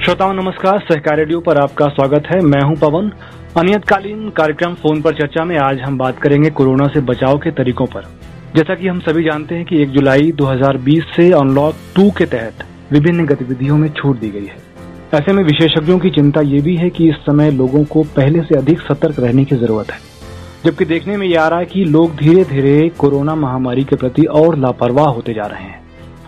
श्रोताओं, नमस्कार। सहकार रेडियो पर आपका स्वागत है। मैं हूँ पवन। अनियतकालीन कार्यक्रम फ़ोन पर चर्चा में आज हम बात करेंगे कोरोना से बचाव के तरीकों पर। जैसा कि हम सभी जानते हैं कि 1 जुलाई 2020 से अनलॉक 2 के तहत विभिन्न गतिविधियों में छूट दी गई है। ऐसे में विशेषज्ञों की चिंता ये भी है कि इस समय लोगों को पहले से अधिक सतर्क रहने की ज़रूरत है। जबकि देखने में ये आ रहा है कि लोग धीरे धीरे कोरोना महामारी के प्रति और लापरवाह होते जा रहे हैं।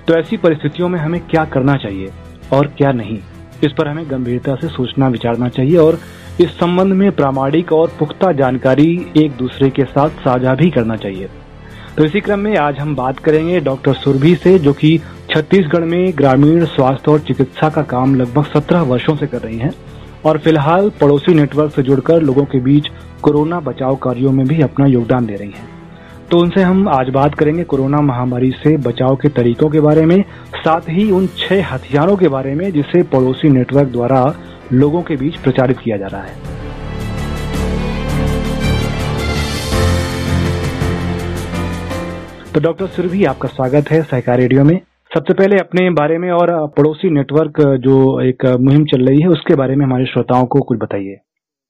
तो ऐसी परिस्थितियों में हमें क्या करना चाहिए और क्या नहीं? इस पर हमें गंभीरता से सोचना, विचारना चाहिए और इस संबंध में प्रामाणिक और पुख्ता जानकारी एक दूसरे के साथ साझा भी करना चाहिए। तो इसी क्रम में आज हम बात करेंगे डॉक्टर सुरभि से, जो कि छत्तीसगढ़ में ग्रामीण स्वास्थ्य और चिकित्सा का काम लगभग सत्रह वर्षों से कर रही हैं और फ़िलहाल पड़ोसी नेटवर्क से जुड़कर लोगों के बीच कोरोना बचाव कार्यों में भी अपना योगदान दे रही हैं। तो उनसे हम आज बात करेंगे कोरोना महामारी से बचाव के तरीकों के बारे में, साथ ही उन छह हथियारों के बारे में, जिसे पड़ोसी नेटवर्क द्वारा लोगों के बीच प्रचारित किया जा रहा है। तो डॉक्टर सुरभि, आपका स्वागत है सहकार रेडियो में। सबसे पहले अपने बारे में और पड़ोसी नेटवर्क जो एक मुहिम चल रही है, उसके बारे में हमारे श्रोताओं को कुछ बताइए।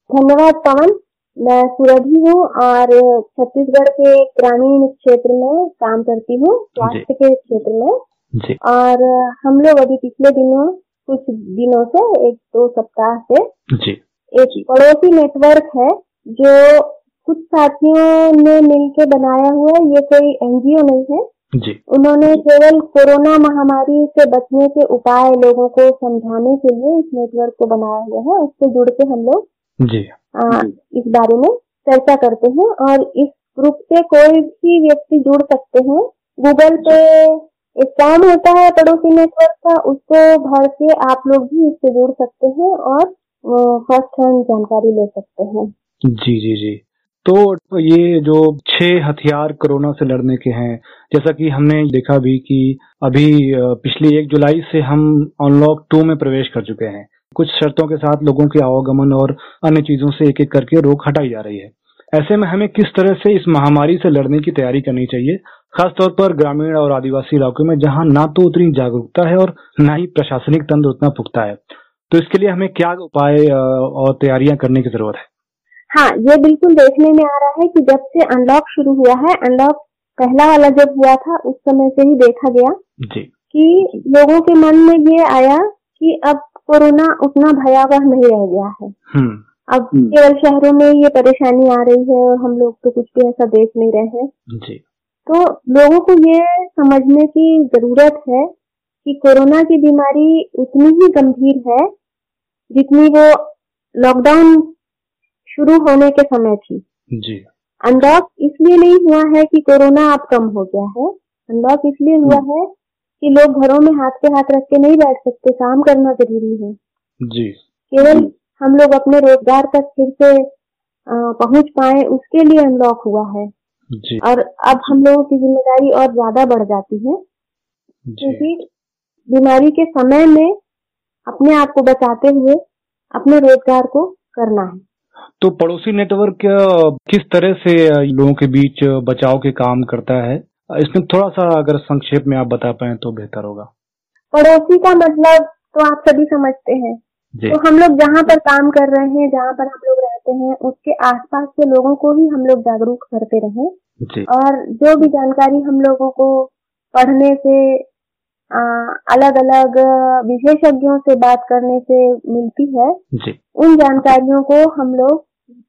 धन्यवाद, पवन। मैं सुरभि हूँ और छत्तीसगढ़ के ग्रामीण क्षेत्र में काम करती हूँ स्वास्थ्य के क्षेत्र में। जी। और हम लोग अभी पिछले दिनों कुछ दिनों से एक दो सप्ताह से जी। एक पड़ोसी नेटवर्क है जो कुछ साथियों ने मिलकर बनाया हुआ है ये कोई एनजीओ नहीं है। जी। उन्होंने केवल कोरोना महामारी से बचने के उपाय लोगों को समझाने के लिए इस नेटवर्क को बनाया हुआ है उससे जुड़ के हम लोग जी। आ, इस बारे में चर्चा करते हैं और इस ग्रुप से कोई भी व्यक्ति जुड़ सकते हैं। गूगल पे एक फॉर्म होता है पड़ोसी नेटवर्क का उसको भर के आप लोग भी इससे जुड़ सकते हैं और फ़र्स्ट हैंड जानकारी ले सकते हैं। जी जी जी। तो ये जो छह हथियार कोरोना से लड़ने के हैं जैसा कि हमने देखा भी कि अभी पिछली एक जुलाई से हम अनलॉक टू में प्रवेश कर चुके हैं। कुछ शर्तों के साथ लोगों के आवागमन और अन्य चीज़ों से एक एक करके रोक हटाई जा रही है। ऐसे में हमें किस तरह से इस महामारी से लड़ने की तैयारी करनी चाहिए खासतौर पर ग्रामीण और आदिवासी इलाकों में जहाँ ना तो उतनी जागरूकता है और ना ही प्रशासनिक तंत्र उतना पुख्ता है। तो इसके लिए हमें क्या उपाय और तैयारियाँ करने की ज़रूरत है? हाँ ये बिल्कुल देखने में आ रहा है कि जब से अनलॉक शुरू हुआ है अनलॉक पहला वाला जब हुआ था उस समय से ही देखा गया जी। कि लोगों के मन में ये आया कि अब कोरोना उतना भयावह नहीं रह गया है। हम्म। अब केवल शहरों में ये परेशानी आ रही है और हम लोग तो कुछ भी ऐसा देख नहीं रहे हैं। जी। तो लोगों को ये समझने की ज़रूरत है कि कोरोना की बीमारी उतनी ही गंभीर है जितनी वो लॉकडाउन शुरू होने के समय थी। जी। अनलॉक इसलिए नहीं हुआ है कि कोरोना अब कम हो गया है। अनलॉक इसलिए हुआ है कि लोग घरों में हाथ पे हाथ रख के नहीं बैठ सकते काम करना ज़रूरी है। जी। केवल हम लोग अपने रोज़गार तक फिर से पहुँच पाए उसके लिए अनलॉक हुआ है। जी। और अब हम लोगों की ज़िम्मेदारी और ज़्यादा बढ़ जाती है। क्योंकि बीमारी के समय में अपने आप को बचाते हुए अपने रोज़गार को करना है। तो पड़ोसी नेटवर्क किस तरह से लोगों के बीच बचाव के काम करता है? इसमें थोड़ा सा अगर संक्षेप में आप बता पाए तो बेहतर होगा। पड़ोसी का मतलब तो आप सभी समझते हैं। तो हम लोग जहाँ पर काम कर रहे हैं जहाँ पर हम लोग रहते हैं उसके आसपास के लोगों को ही हम लोग जागरूक करते रहे। और जो भी जानकारी हम लोगों को पढ़ने से अलग अलग विशेषज्ञों से बात करने से मिलती है उन जानकारियों को हम लोग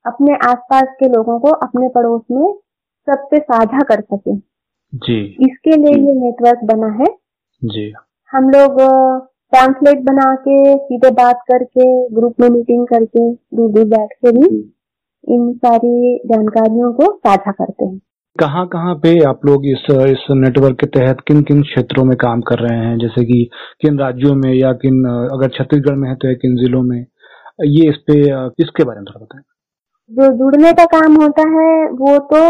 अपने आसपास के लोगों को अपने पड़ोस में सबसे साझा कर सकें। जी। इसके लिए ये नेटवर्क बना है। जी। हम लोग ट्रांसलेट बना के सीधे बात करके ग्रुप में मीटिंग करके दूर दूर बैठ के भी इन सारी जानकारियों को साझा करते हैं। कहाँ कहाँ पे आप लोग इस इस नेटवर्क के तहत किन किन क्षेत्रों में काम कर रहे हैं? जैसे कि किन राज्यों में या किन अगर छत्तीसगढ़ में है तो या किन जिलों में। ये इस पे इसके बारे में थोड़ा बताएँ? जो जुड़ने का काम होता है वो तो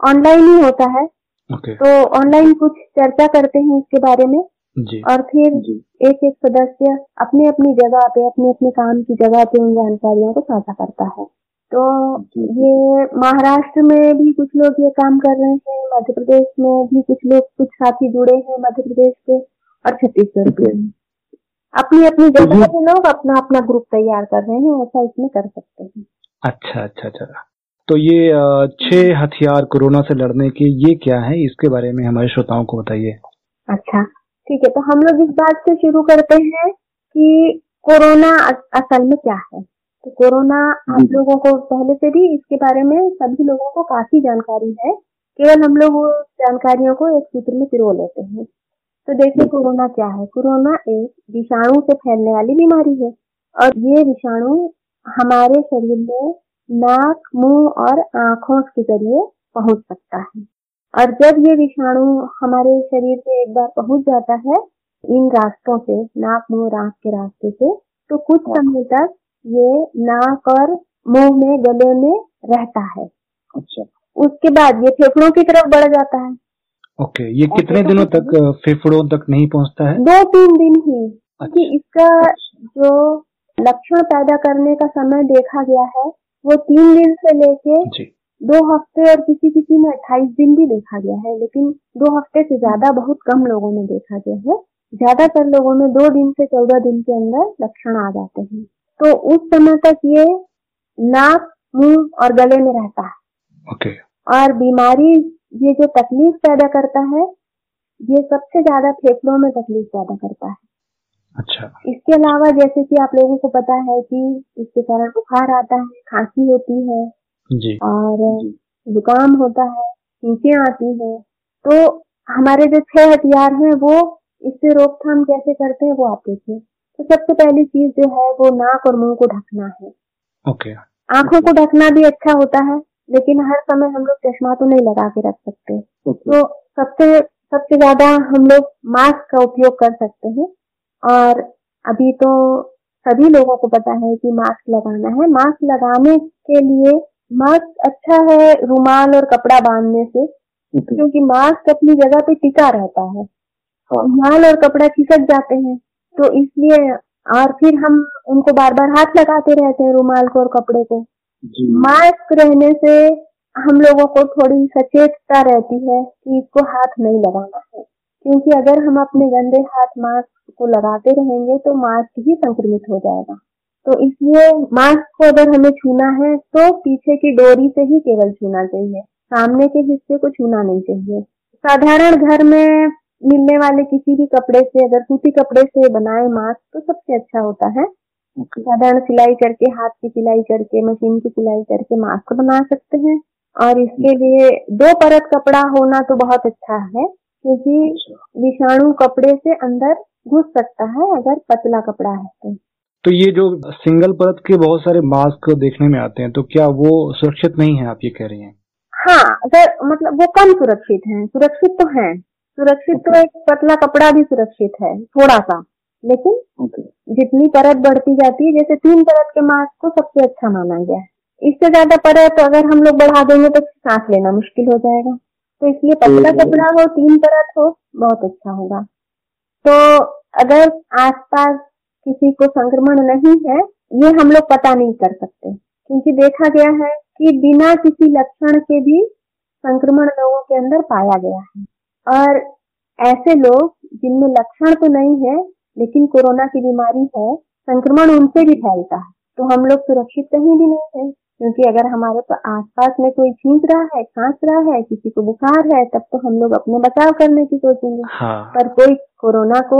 ऑनलाइन ही होता है। ओके तो ऑनलाइन कुछ चर्चा करते हैं इसके बारे में? जी। और फिर एक एक सदस्य अपनी अपनी जगह पे अपने अपने काम की जगह पे उन जानकारियों को साझा करता है। तो ये महाराष्ट्र में भी कुछ लोग ये काम कर रहे हैं मध्य प्रदेश में भी कुछ लोग कुछ साथी जुड़े हैं मध्य प्रदेश के और छत्तीसगढ़ के। अपनी अपनी जगह से लोग अपना अपना ग्रुप तैयार कर रहे हैं ऐसा इसमें कर सकते हैं। अच्छा अच्छा अच्छा। तो ये छह हथियार कोरोना से लड़ने के ये क्या है? इसके बारे में हमारे श्रोताओं को बताइए। अच्छा ठीक है तो हम लोग इस बात से शुरू करते हैं कि कोरोना असल में क्या है। तो कोरोना हम लोगों को पहले से भी इसके बारे में सभी लोगों को काफ़ी जानकारी है। केवल हम लोग वो जानकारियों को एक सूत्र में पिरो लेते हैं। तो देखिए कोरोना क्या है। कोरोना एक विषाणु से फैलने वाली बीमारी है और ये विषाणु हमारे शरीर में नाक मुँह और आँखों के ज़रिए पहुँच सकता है और जब ये विषाणु हमारे शरीर से एक बार पहुँच जाता है इन रास्तों से नाक मुँह और आँख के रास्ते से तो कुछ। समय तक ये नाक और मुँह में गले में रहता है अच्छा उसके बाद ये फेफड़ों की तरफ़ बढ़ जाता है ओके ये कितने दिनों तक फेफड़ों तक नहीं पहुँचता है दो तीन दिन ही अच्छा। इसका अच्छा। जो लक्षण पैदा करने का समय देखा गया है वो तीन दिन से लेके दो हफ़्ते और किसी किसी में अट्ठाईस दिन भी देखा गया है लेकिन दो हफ़्ते से ज़्यादा बहुत कम लोगों में देखा गया है। ज़्यादातर लोगों में दो दिन से चौदह दिन के अंदर लक्षण आ जाते हैं। तो उस समय तक ये नाक मुँह और गले में रहता है। ओके। और बीमारी ये जो तकलीफ़ पैदा करता है ये सबसे ज़्यादा फेफड़ों में तकलीफ़ पैदा करता है। अच्छा। इसके अलावा जैसे कि आप लोगों को पता है कि इसके कारण बुखार आता है खांसी होती है जी। और जुकाम होता है नीचे आती है। तो हमारे जो छह हथियार हैं वो इससे रोकथाम कैसे करते हैं वो आप देखिए। तो सबसे पहली चीज़ जो है वो नाक और मुँह को ढकना है। ओके। आँखों को ढकना भी अच्छा होता है लेकिन हर समय हम लोग चश्मा तो नहीं लगा के रख सकते। तो सबसे सबसे ज़्यादा हम लोग मास्क का उपयोग कर सकते हैं। और अभी तो सभी लोगों को पता है कि मास्क लगाना है। मास्क लगाने के लिए मास्क अच्छा है रुमाल और कपड़ा बांधने से क्योंकि मास्क अपनी जगह पे टिका रहता है। हाँ। रुमाल और कपड़ा खिसक जाते हैं तो इसलिए और फिर हम उनको बार बार हाथ लगाते रहते हैं रुमाल को और कपड़े को। मास्क रहने से हम लोगों को थोड़ी सचेतता रहती है कि इसको हाथ नहीं लगाना है। क्योंकि अगर हम अपने गंदे हाथ मास्क को लगाते रहेंगे तो मास्क ही संक्रमित हो जाएगा। तो इसलिए मास्क को अगर हमें छूना है तो पीछे की डोरी से ही केवल छूना चाहिए। सामने के हिस्से को छूना नहीं चाहिए। साधारण घर में मिलने वाले किसी भी कपड़े से अगर सूती कपड़े से बनाए मास्क तो सबसे अच्छा होता है। साधारण सिलाई करके हाथ की सिलाई करके मशीन की सिलाई करके मास्क बना सकते हैं। और इसके लिए दो परत कपड़ा होना तो बहुत अच्छा है। क्योंकि। विषाणु कपड़े से अंदर घुस सकता है अगर पतला कपड़ा है तो। तो ये जो सिंगल परत के बहुत सारे मास्क देखने में आते हैं तो क्या वो सुरक्षित नहीं है आप ये कह रही हैं? हाँ अगर मतलब वो कम सुरक्षित हैं सुरक्षित तो हैं। सुरक्षित तो एक पतला कपड़ा भी सुरक्षित है थोड़ा सा लेकिन जितनी परत बढ़ती जाती है जैसे तीन परत के मास्क को सबसे अच्छा माना गया है। इससे ज़्यादा परत अगर हम लोग बढ़ा देंगे तो सांस लेना मुश्किल हो जाएगा। तो इसलिए पतला कपड़ा हो तीन परत हो बहुत अच्छा होगा। तो अगर आसपास किसी को संक्रमण नहीं है ये हम लोग पता नहीं कर सकते। क्योंकि देखा गया है कि बिना किसी लक्षण के भी संक्रमण लोगों के अंदर पाया गया है। और ऐसे लोग जिनमें लक्षण तो नहीं है लेकिन कोरोना की बीमारी है संक्रमण उनसे भी फैलता है। तो हम लोग सुरक्षित कहीं भी नहीं है। क्योंकि अगर हमारे तो आसपास में कोई छींक रहा है खांस रहा है किसी को बुखार है तब तो हम लोग अपने बचाव करने की सोचेंगे। हाँ। पर कोई कोरोना को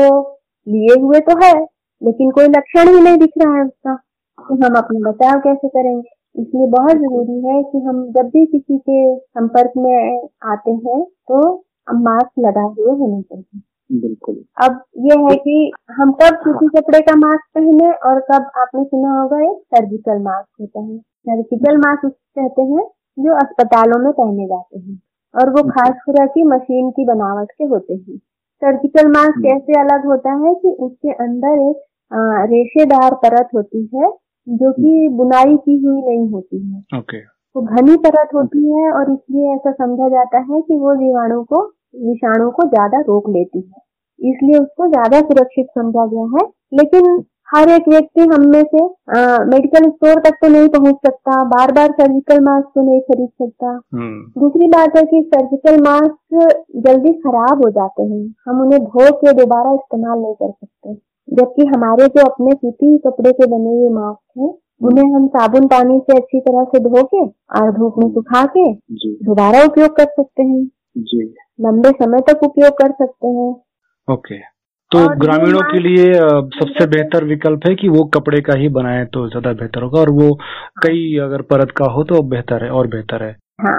लिए हुए तो है लेकिन कोई लक्षण ही नहीं दिख रहा है उसका। तो हम अपना बचाव कैसे करेंगे? इसलिए बहुत ज़रूरी है कि हम जब भी किसी के संपर्क में आते हैं तो मास्क लगाए हुए होने चाहिए। बिल्कुल। अब ये है कि हम कब सूती हाँ। कपड़े का मास्क पहने और कब आपने सुना होगा एक सर्जिकल मास्क होता है। सर्जिकल मास्क कहते हैं जो अस्पतालों में पहने जाते हैं और वो खास तरह की मशीन की बनावट के होते हैं। सर्जिकल मास्क कैसे अलग होता है कि उसके अंदर एक रेशेदार परत होती है जो कि बुनाई की हुई नहीं होती है। ओके। वो घनी परत होती है और इसलिए ऐसा समझा जाता है कि वो जीवाणु को विषाणु को ज़्यादा रोक लेती है। इसलिए उसको ज़्यादा सुरक्षित समझा गया है। लेकिन हर एक व्यक्ति हम में से आ, मेडिकल स्टोर तक तो नहीं पहुँच सकता। बार बार सर्जिकल मास्क तो नहीं खरीद सकता। हम्म। दूसरी बात है कि सर्जिकल मास्क जल्दी खराब हो जाते हैं। हम उन्हें धो के दोबारा इस्तेमाल नहीं कर सकते। जबकि हमारे जो अपने सूती कपड़े के बने हुए मास्क हैं उन्हें हम साबुन पानी से अच्छी तरह से धो के और धूप में सुखा के दोबारा उपयोग कर सकते हैं। जी। लंबे समय तक उपयोग कर सकते हैं। ओके। तो ग्रामीणों के लिए सबसे बेहतर विकल्प है कि वो कपड़े का ही बनाए तो ज़्यादा बेहतर होगा और वो कई अगर परत का हो तो बेहतर है और बेहतर है। हाँ।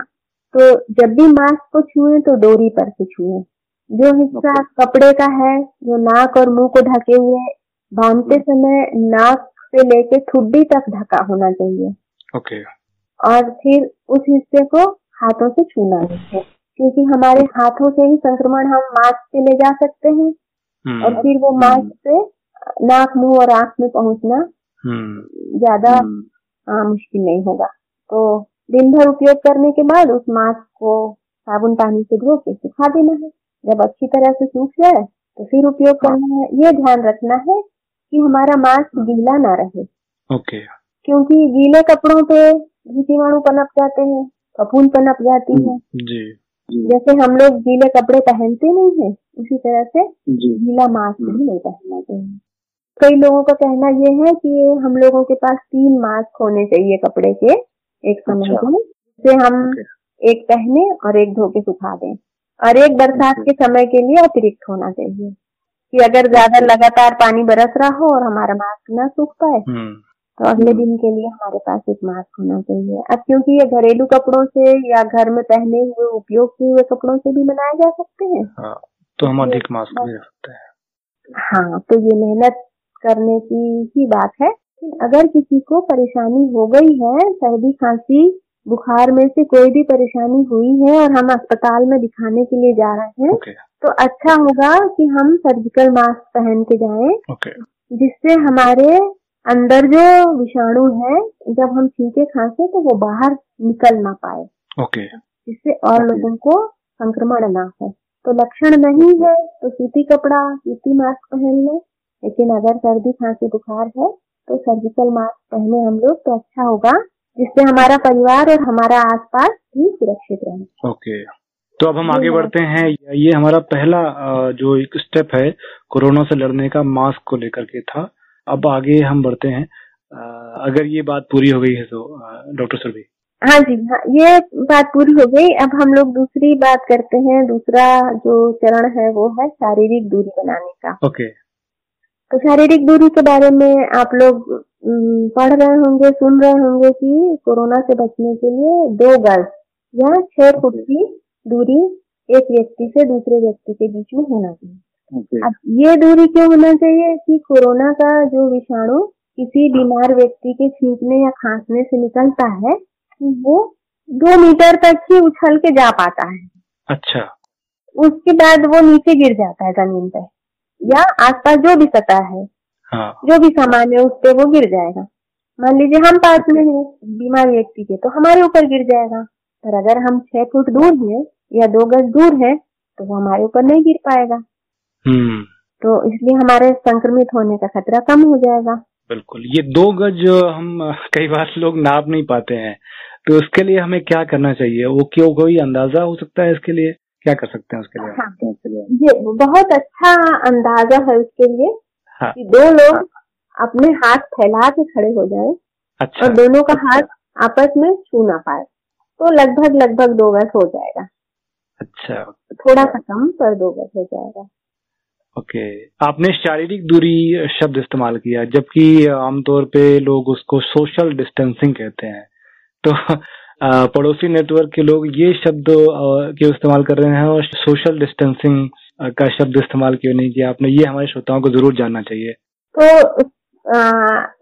तो जब भी मास्क को छुए तो डोरी पर से छुए। जो हिस्सा कपड़े का है जो नाक और मुँह को ढके हुए बांधते समय नाक से लेके ठुड्डी तक ढका होना चाहिए। ओके। और फिर उस हिस्से को हाथों से छूना है। क्योंकि हमारे हाथों से ही संक्रमण हम मास्क से ले जा सकते हैं हम्म। और फिर वो मास्क से नाक मुँह और आँख में पहुँचना हम्म। ज़्यादा हम्म। मुश्किल नहीं होगा तो दिन भर उपयोग करने के बाद उस मास्क को साबुन पानी से धो के सुखा देना है जब अच्छी तरह से सूख जाए तो फिर उपयोग हाँ। करना है ये ध्यान रखना है कि हमारा मास्क गीला ना रहे ओके क्योंकि गीले कपड़ों पे जीवाणु पनप जाते हैं कपून पनप जाती है जी जैसे हम लोग गीले कपड़े पहनते नहीं है उसी तरह से गीला मास्क भी नहीं पहनना चाहिए कई लोगों का कहना यह है कि हम लोगों के पास तीन मास्क होने चाहिए कपड़े के एक समय अच्छा। में जिसे हम एक पहने और एक धो के सुखा दें। और एक बरसात के समय के लिए अतिरिक्त होना चाहिए कि अगर ज़्यादा लगातार पानी बरस रहा हो और हमारा मास्क ना सूख पाए। हम्म। तो अगले दिन के लिए हमारे पास एक मास्क होना चाहिए अब क्योंकि ये घरेलू कपड़ों से या घर में पहने हुए उपयोग किए हुए कपड़ों से भी बनाए जा सकते हैं हाँ, तो हम अधिक मास्क भी रख सकते हैं हाँ तो ये मेहनत करने की ही बात है अगर किसी को परेशानी हो गई है सर्दी खांसी बुखार में से कोई भी परेशानी हुई है और हम अस्पताल में दिखाने के लिए जा रहे हैं okay. तो अच्छा होगा कि हम सर्जिकल मास्क पहन के जाएँ okay. जिससे हमारे अंदर जो विषाणु है जब हम छींके खांसे तो वो बाहर निकल ना पाए। ओके। जिससे और लोगों को संक्रमण ना हो। तो लक्षण नहीं है तो सूती कपड़ा सूती मास्क पहन ले। लेकिन अगर सर्दी खांसी बुखार है तो सर्जिकल मास्क पहने हम लोग तो अच्छा होगा जिससे हमारा परिवार और हमारा आसपास भी सुरक्षित रहे। ओके। तो अब हम आगे बढ़ते हैं। ये हमारा पहला जो एक स्टेप है कोरोना से लड़ने का मास्क को लेकर के था। अब आगे हम बढ़ते हैं। अगर ये बात पूरी हो गई है तो डॉक्टर सुरभि। हाँ जी हाँ ये बात पूरी हो गई। अब हम लोग दूसरी बात करते हैं। दूसरा जो चरण है वो है शारीरिक दूरी बनाने का। ओके। तो शारीरिक दूरी के बारे में आप लोग पढ़ रहे होंगे सुन रहे होंगे कि कोरोना से बचने के लिए दो गज या छह फुट की दूरी एक व्यक्ति से दूसरे व्यक्ति के बीच में होना चाहिए। अब ये दूरी क्यों होना चाहिए कि कोरोना का जो विषाणु किसी बीमार व्यक्ति के छींकने या खांसने से निकलता है वो दो मीटर तक ही उछल के जा पाता है। अच्छा। उसके बाद वो नीचे गिर जाता है ज़मीन पे या आसपास जो भी सतह है हाँ। जो भी सामान है उस पर वो गिर जाएगा। मान लीजिए हम पास में हैं बीमार व्यक्ति के तो हमारे ऊपर गिर जाएगा। पर अगर हम छह फुट दूर हैं या दो गज दूर है तो वो हमारे ऊपर नहीं गिर पाएगा। तो इसलिए हमारे संक्रमित होने का खतरा कम हो जाएगा। बिल्कुल। ये दो गज हम कई बार लोग नाप नहीं पाते हैं। तो उसके लिए हमें क्या करना चाहिए? वो क्यों कोई अंदाज़ा हो सकता है इसके लिए? क्या कर सकते हैं उसके लिए? हाँ, ये बहुत अच्छा अंदाज़ा है उसके लिए हाँ, कि दो लोग हाँ, अपने हाथ फैला के खड़े हो जाए अच्छा, और दोनों का अच्छा, हाथ आपस में छू ना पाए। तो लगभग लगभग दो गज हो जाएगा। अच्छा। थोड़ा सा कम पर दो गज हो जाएगा। Okay okay. आपने शारीरिक दूरी शब्द इस्तेमाल किया जबकि आमतौर पे लोग उसको सोशल डिस्टेंसिंग कहते हैं। तो पड़ोसी नेटवर्क के लोग ये शब्द क्यों इस्तेमाल कर रहे हैं और सोशल डिस्टेंसिंग का शब्द इस्तेमाल क्यों नहीं किया आपने? ये हमारे श्रोताओं को ज़रूर जानना चाहिए। तो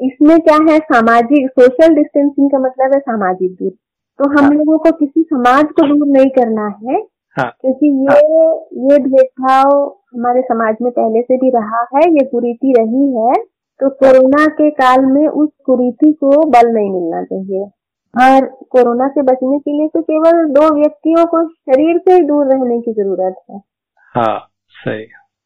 इसमें क्या है? सामाजिक सोशल डिस्टेंसिंग का मतलब है सामाजिक दूरी। तो हम हाँ। लोगों को किसी समाज को दूर नहीं करना है। हाँ, क्योंकि ये हाँ, ये भेदभाव हमारे समाज में पहले से भी रहा है ये कुरीति रही है तो कोरोना के काल में उस कुरीति को बल नहीं मिलना चाहिए। और कोरोना से बचने के लिए तो केवल दो व्यक्तियों को शरीर से ही दूर रहने की ज़रूरत है। हाँ सही।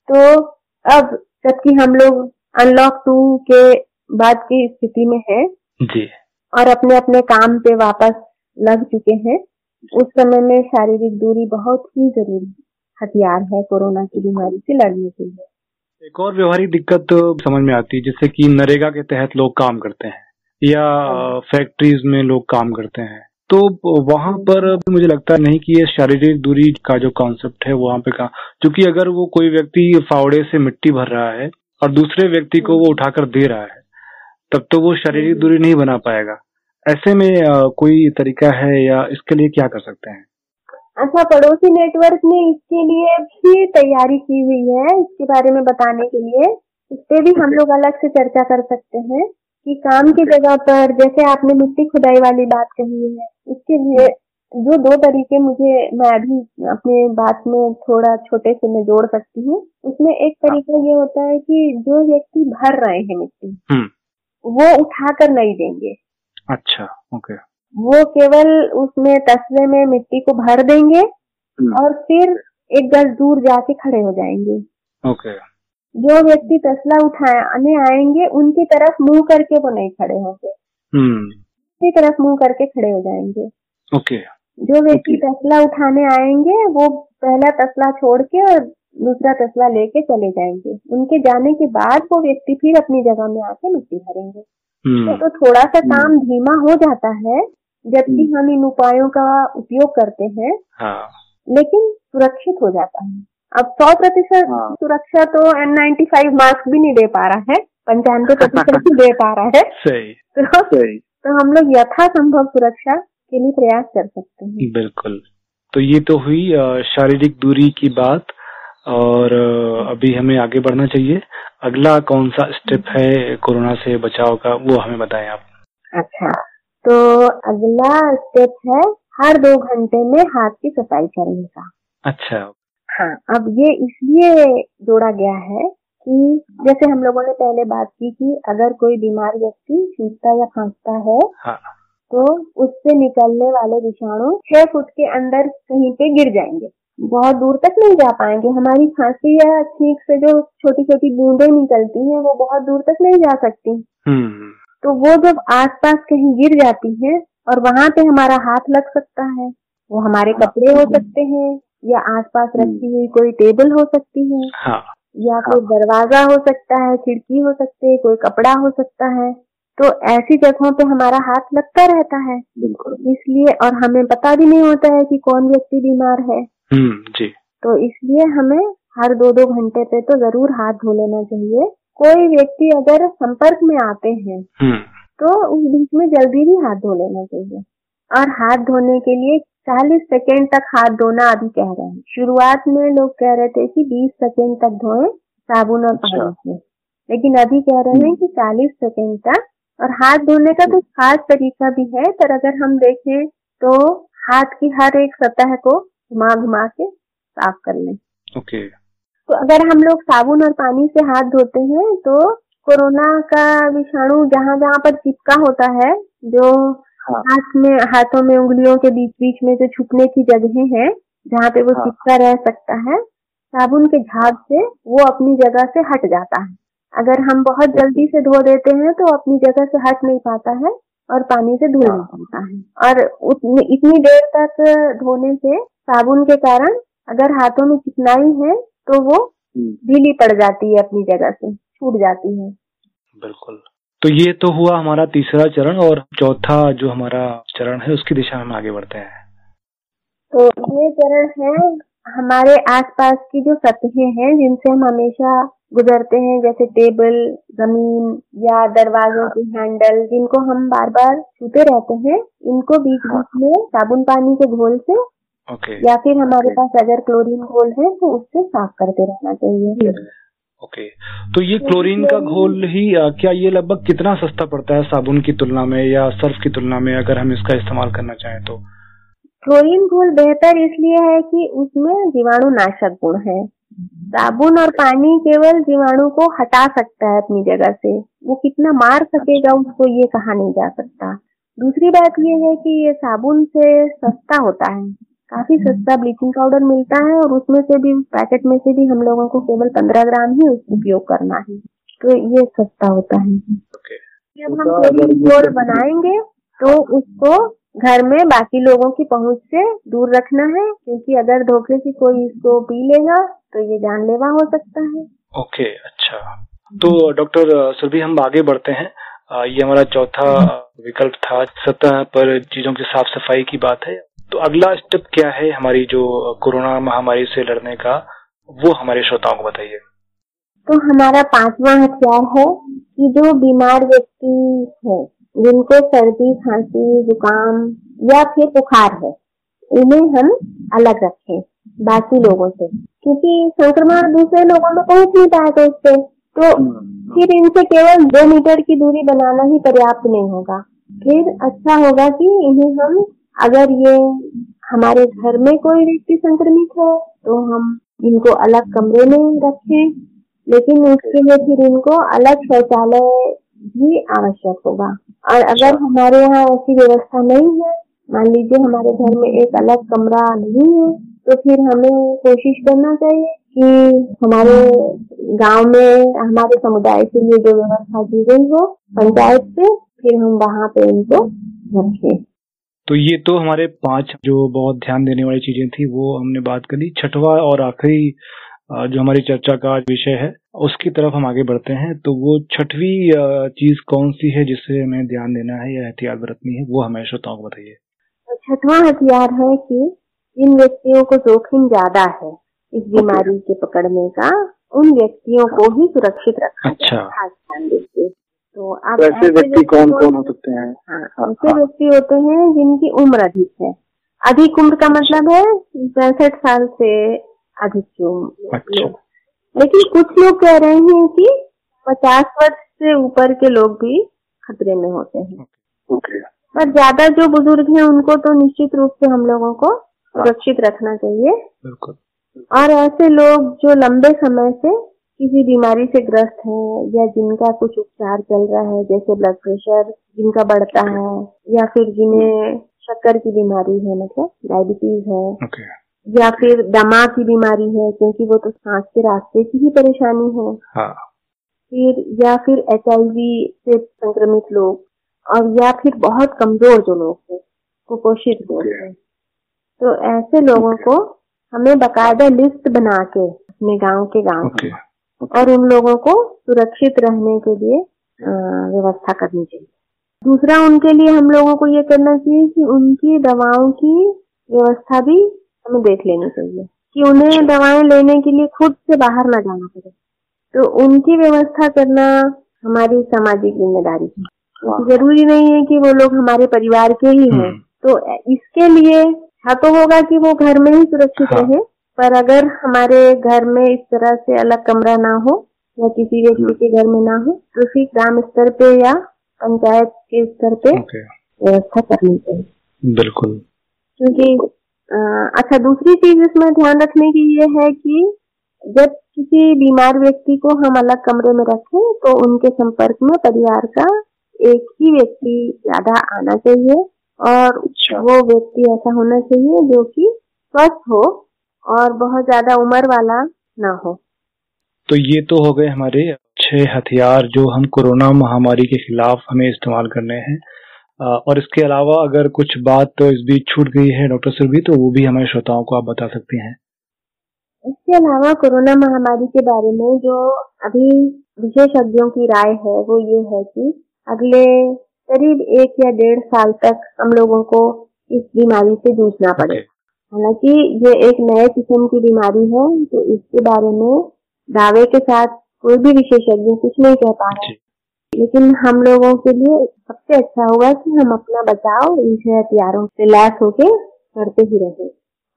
तो अब जबकि हम लोग अनलॉक टू के बाद की स्थिति में है जी। और अपने अपने काम पे वापस लग चुके हैं उस समय में शारीरिक दूरी बहुत ही ज़रूरी हथियार है कोरोना की बीमारी से लड़ने के लिए। एक और व्यवहारिक दिक्कत तो समझ में आती है जैसे कि नरेगा के तहत लोग काम करते हैं या फैक्ट्रीज में लोग काम करते हैं। तो वहाँ पर मुझे लगता नहीं कि ये शारीरिक दूरी का जो कॉन्सेप्ट है वहाँ पे का क्योंकि अगर वो कोई व्यक्ति फावड़े से मिट्टी भर रहा है और दूसरे व्यक्ति को वो उठाकर दे रहा है तब तो वो शारीरिक दूरी नहीं बना पाएगा। ऐसे में कोई तरीका है या इसके लिए क्या कर सकते हैं? अच्छा पड़ोसी नेटवर्क ने इसके लिए भी तैयारी की हुई है इसके बारे में बताने के लिए। इस पे भी हम लोग अलग से चर्चा कर सकते हैं कि काम की जगह पर जैसे आपने मिट्टी खुदाई वाली बात कही है इसके लिए जो दो तरीके मुझे मैं अभी अपने बात में थोड़ा छोटे से मैं जोड़ सकती हूँ। उसमें एक तरीका ये होता है कि जो व्यक्ति भर रहे हैं मिट्टी हम्म। वो उठाकर नहीं देंगे। अच्छा ओके वो केवल उसमें तस्वे में मिट्टी को भर देंगे हम्म। और फिर एक गज दूर जाके खड़े हो जाएँगे। ओके जो व्यक्ति तसला उठाने आएँगे उनकी तरफ़ मुँह करके वो नहीं खड़े होंगे। हम्म। तरफ़ मुँह करके खड़े हो जाएँगे। ओके जो व्यक्ति तसला उठाने आएँगे वो पहला तसला छोड़ के और दूसरा तसला लेके चले जाएँगे। उनके जाने के बाद वो व्यक्ति फिर अपनी जगह में आके मिट्टी भरेंगे। हम्म। तो थोड़ा सा काम हम्म। धीमा हो जाता है जबकि हम्म। हम इन उपायों का उपयोग करते हैं हाँ। लेकिन सुरक्षित हो जाता है अब सौ प्रतिशत हाँ। सुरक्षा तो एन नाइन्टी फाइव मास्क भी नहीं दे पा रहा है पंचानवे प्रतिशत दे पा रहा है सही तो, सही तो हम लोग यथासंभव सुरक्षा के लिए प्रयास कर सकते हैं बिल्कुल तो ये तो हुई शारीरिक दूरी की बात और अभी हमें आगे बढ़ना चाहिए। अगला कौन सा स्टेप है कोरोना से बचाव का वो हमें बताएँ आप। अच्छा तो अगला स्टेप है हर दो घंटे में हाथ की सफ़ाई करने का। अच्छा। हाँ अब ये इसलिए जोड़ा गया है कि जैसे हम लोगों ने पहले बात की कि अगर कोई बीमार व्यक्ति छूटता या खांसता है हाँ। तो उससे निकलने वाले विषाणु छह फुट के अंदर कहीं पे गिर जाएँगे। बहुत दूर तक नहीं जा पाएँगे। हमारी खांसी या छींक से जो छोटी छोटी बूंदे निकलती हैं वो बहुत दूर तक नहीं जा सकती। हम्म। तो वो जब आसपास कहीं गिर जाती है और वहाँ पे हमारा हाथ लग सकता है वो हमारे कपड़े हो सकते हैं या आसपास हम्म। रखी हुई कोई टेबल हो सकती है हाँ, या कोई दरवाज़ा हो सकता है खिड़की हो सकती है कोई कपड़ा हो सकता है तो ऐसी जगहों पे हमारा हाथ लगता रहता है। बिल्कुल। इसलिए और हमें पता भी नहीं होता है कि कौन व्यक्ति बीमार है। जी तो इसलिए हमें हर दो दो घंटे पे तो ज़रूर हाथ धो लेना चाहिए कोई व्यक्ति अगर संपर्क में आते हैं हम्म। तो उस बीच में जल्दी ही हाथ धो लेना चाहिए और हाथ धोने के लिए चालीस सेकेंड तक हाथ धोना अभी कह रहे हैं शुरुआत में लोग कह रहे थे कि बीस सेकेंड तक धोए साबुन और पानी अच्छा। से लेकिन अभी कह रहे हैं हम्म। कि चालीस सेकेंड तक और हाथ धोने का कुछ खास तरीका भी है पर अगर हम देखें तो हाथ की हर एक सतह को घुमा घुमा के साफ़ कर लें ओके तो अगर हम लोग साबुन और पानी से हाथ धोते हैं तो कोरोना का विषाणु जहाँ जहाँ पर चिपका होता है जो हाँ। हाथ में हाथों में उंगलियों के बीच बीच में जो छुपने की जगह है जहाँ पे वो हाँ। चिपका रह सकता है साबुन के झाग से वो अपनी जगह से हट जाता है अगर हम बहुत जल्दी से धो देते हैं तो अपनी जगह से हट नहीं पाता है और पानी से धुल नहीं हाँ। पाता है और इतनी देर तक धोने से साबुन के कारण अगर हाथों में चिकनाई है तो वो हम्म। ढीली पड़ जाती है अपनी जगह से छूट जाती है। बिल्कुल। तो ये तो हुआ हमारा तीसरा चरण और चौथा जो हमारा चरण है उसकी दिशा में आगे बढ़ते हैं। तो ये चरण है हमारे आसपास की जो सतहें हैं जिनसे हम हमेशा गुजरते हैं जैसे टेबल ज़मीन या दरवाजों के हैंडल जिनको हम बार बार छूते रहते हैं। इनको बीच बीच में साबुन पानी के घोल से ओके या फिर हमारे okay. पास अगर क्लोरीन घोल है तो उससे साफ़ करते रहना चाहिए। ओके तो ये क्लोरीन का घोल ही क्या ये लगभग कितना सस्ता पड़ता है साबुन की तुलना में या सर्फ की तुलना में अगर हम इसका इस्तेमाल करना चाहें तो? क्लोरीन घोल बेहतर इसलिए है कि उसमें जीवाणु नाशक गुण है। साबुन और पानी केवल जीवाणु को हटा सकता है अपनी जगह से। वो कितना मार सकेगा उसको ये कहा नहीं जा सकता। दूसरी बात ये है कि ये साबुन से सस्ता होता है। काफ़ी सस्ता ब्लीचिंग पाउडर मिलता है और उसमें से भी पैकेट में से भी हम लोगों को केवल पंद्रह ग्राम ही उपयोग करना है। तो ये सस्ता होता है। जब हम तो बनाएँगे तो उसको घर में बाकी लोगों की पहुँच से दूर रखना है क्योंकि अगर धोखे से कोई इसको पी लेगा तो ये जानलेवा हो सकता है। ओके अच्छा। तो डॉक्टर सुरभि हम आगे बढ़ते हैं। ये हमारा चौथा विकल्प था सतह पर चीज़ों की साफ़ सफ़ाई की बात है। तो अगला स्टेप क्या है हमारी जो कोरोना महामारी से लड़ने का, वो हमारे श्रोताओं को बताइए। तो हमारा पांचवा हथियार है कि जो बीमार व्यक्ति है, जिनको सर्दी, खांसी, जुकाम या फिर बुखार है, इन्हें हम अलग रखें बाकी लोगों से, क्योंकि संक्रमण दूसरे लोगों में पहुँच नहीं पाएगा उससे। तो फिर इनसे केवल दो मीटर की दूरी बनाना ही पर्याप्त नहीं होगा। फिर अच्छा होगा कि इन्हें हम अगर ये हमारे घर में कोई व्यक्ति संक्रमित है तो हम इनको अलग कमरे में रखें लेकिन उसके लिए फिर इनको अलग शौचालय भी आवश्यक होगा। और अगर हमारे यहाँ ऐसी व्यवस्था नहीं है मान लीजिए हमारे घर में एक अलग कमरा नहीं है तो फिर हमें कोशिश करना चाहिए कि हमारे गाँव में हमारे समुदाय के लिए जो व्यवस्था की गई हो पंचायत से फिर हम वहाँ पे इनको रखें। तो ये तो हमारे पाँच जो बहुत ध्यान देने वाली चीज़ें थी वो हमने बात कर ली। छठवा और आखिरी जो हमारी चर्चा का विषय है उसकी तरफ़ हम आगे बढ़ते हैं। तो वो छठवी चीज़ कौन सी है जिससे हमें ध्यान देना है या एहतियात बरतनी है वो हमें श्रोताओं को बताइए। छठवा हथियार है कि जिन व्यक्तियों को जोखिम ज़्यादा है इस बीमारी के पकड़ने का उन व्यक्तियों को ही सुरक्षित रखा अच्छा। खास ध्यान देते तो अब ऐसे व्यक्ति कौन कौन हो सकते हैं? हाँ, हाँ ऐसे व्यक्ति होते हैं जिनकी उम्र अधिक है। अधिक उम्र का मतलब है पैंसठ साल से अधिक की उम्र। अच्छा। लेकिन कुछ लोग कह रहे हैं कि पचास वर्ष से ऊपर के लोग भी खतरे में होते हैं। पर ज़्यादा जो बुज़ुर्ग हैं उनको तो निश्चित रूप से हम लोगों को सुरक्षित रखना चाहिए। बिल्कुल। और ऐसे लोग जो लंबे समय से किसी बीमारी से ग्रस्त है या जिनका कुछ उपचार चल रहा है जैसे ब्लड प्रेशर जिनका बढ़ता है या फिर जिन्हें शक्कर की बीमारी है मतलब डायबिटीज़ है okay. या फिर दमा की बीमारी है क्योंकि वो तो सांस के रास्ते की ही परेशानी है हाँ. फिर या फिर एचआईवी से संक्रमित लोग और या फिर बहुत कमज़ोर जो लोग हैं कुपोषित लोग हैं तो ऐसे लोगों okay. को हमें बकायदा लिस्ट बना के अपने गाँव के गाँव okay. और उन लोगों को सुरक्षित रहने के लिए व्यवस्था करनी चाहिए। दूसरा उनके लिए हम लोगों को ये करना चाहिए कि उनकी दवाओं की व्यवस्था भी हमें देख लेनी चाहिए। कि उन्हें अच्छा। दवाएँ लेने के लिए खुद से बाहर ना जाना पड़े। तो उनकी व्यवस्था करना हमारी सामाजिक ज़िम्मेदारी है। ज़रूरी नहीं है कि वो लोग हमारे परिवार के ही हैं। हम्म। तो इसके लिए हाँ तो होगा कि वो घर में ही सुरक्षित हाँ। रहे। पर अगर हमारे घर में इस तरह से अलग कमरा ना हो या किसी व्यक्ति के घर में ना हो तो फिर ग्राम स्तर पे या पंचायत के स्तर पे व्यवस्था करनी चाहिए। बिल्कुल। क्योंकि अच्छा दूसरी चीज़ इसमें ध्यान रखने की ये है कि जब किसी बीमार व्यक्ति को हम अलग कमरे में रखें तो उनके संपर्क में परिवार का एक ही व्यक्ति ज़्यादा आना चाहिए और अच्छा। वो व्यक्ति ऐसा होना चाहिए जो कि स्वस्थ हो और बहुत ज़्यादा उम्र वाला ना हो। तो ये तो हो गए हमारे अच्छे हथियार जो हम कोरोना महामारी के खिलाफ हमें इस्तेमाल करने हैं। और इसके अलावा अगर कुछ बात तो इस बीच छूट गई है डॉक्टर सुरभि तो वो भी हमारे श्रोताओं को आप बता सकती हैं। इसके अलावा कोरोना महामारी के बारे में जो अभी विशेषज्ञों की राय है वो ये है कि अगले करीब एक या डेढ़ साल तक हम लोगों को इस बीमारी से जूझना पड़े हालाँकि ये एक नए किस्म की बीमारी है तो इसके बारे में दावे के साथ कोई भी विशेषज्ञ कुछ नहीं कह पा रहे। लेकिन हम लोगों के लिए सबसे अच्छा होगा कि हम अपना बचाव इन हथियारों से लैस होके करते ही रहे।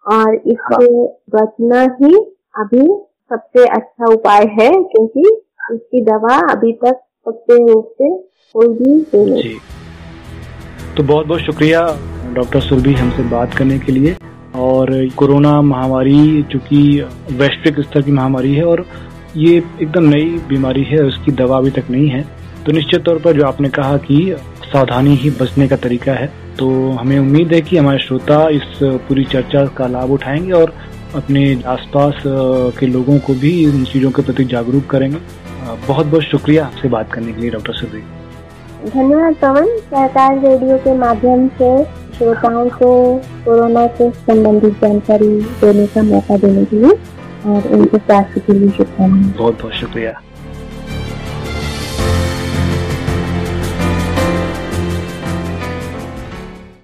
और इससे बचना ही अभी सबसे अच्छा उपाय है क्योंकि इसकी दवा अभी तक सत्य रूप से कोई भी जी। तो बहुत बहुत शुक्रिया डॉक्टर सुरभि हमसे बात करने के लिए। और कोरोना महामारी चूँकि वैश्विक स्तर की महामारी है और ये एकदम नई बीमारी है, उसकी दवा अभी तक नहीं है। तो निश्चित तौर पर जो आपने कहा कि सावधानी ही बचने का तरीका है तो हमें उम्मीद है कि हमारे श्रोता इस पूरी चर्चा का लाभ उठाएँगे और अपने आसपास के लोगों को भी इन चीज़ों के प्रति जागरूक करेंगे। बहुत बहुत शुक्रिया आपसे बात करने के लिए, डॉक्टर सुरभि धन्यवाद, पवन। सरकार रेडियो के माध्यम से, श्रोताओं को कोरोना से संबंधित जानकारी देने का मौका देने के लिए और उनके स्वास्थ्य के लिए शुभकामनाएँ। बहुत बहुत शुक्रिया।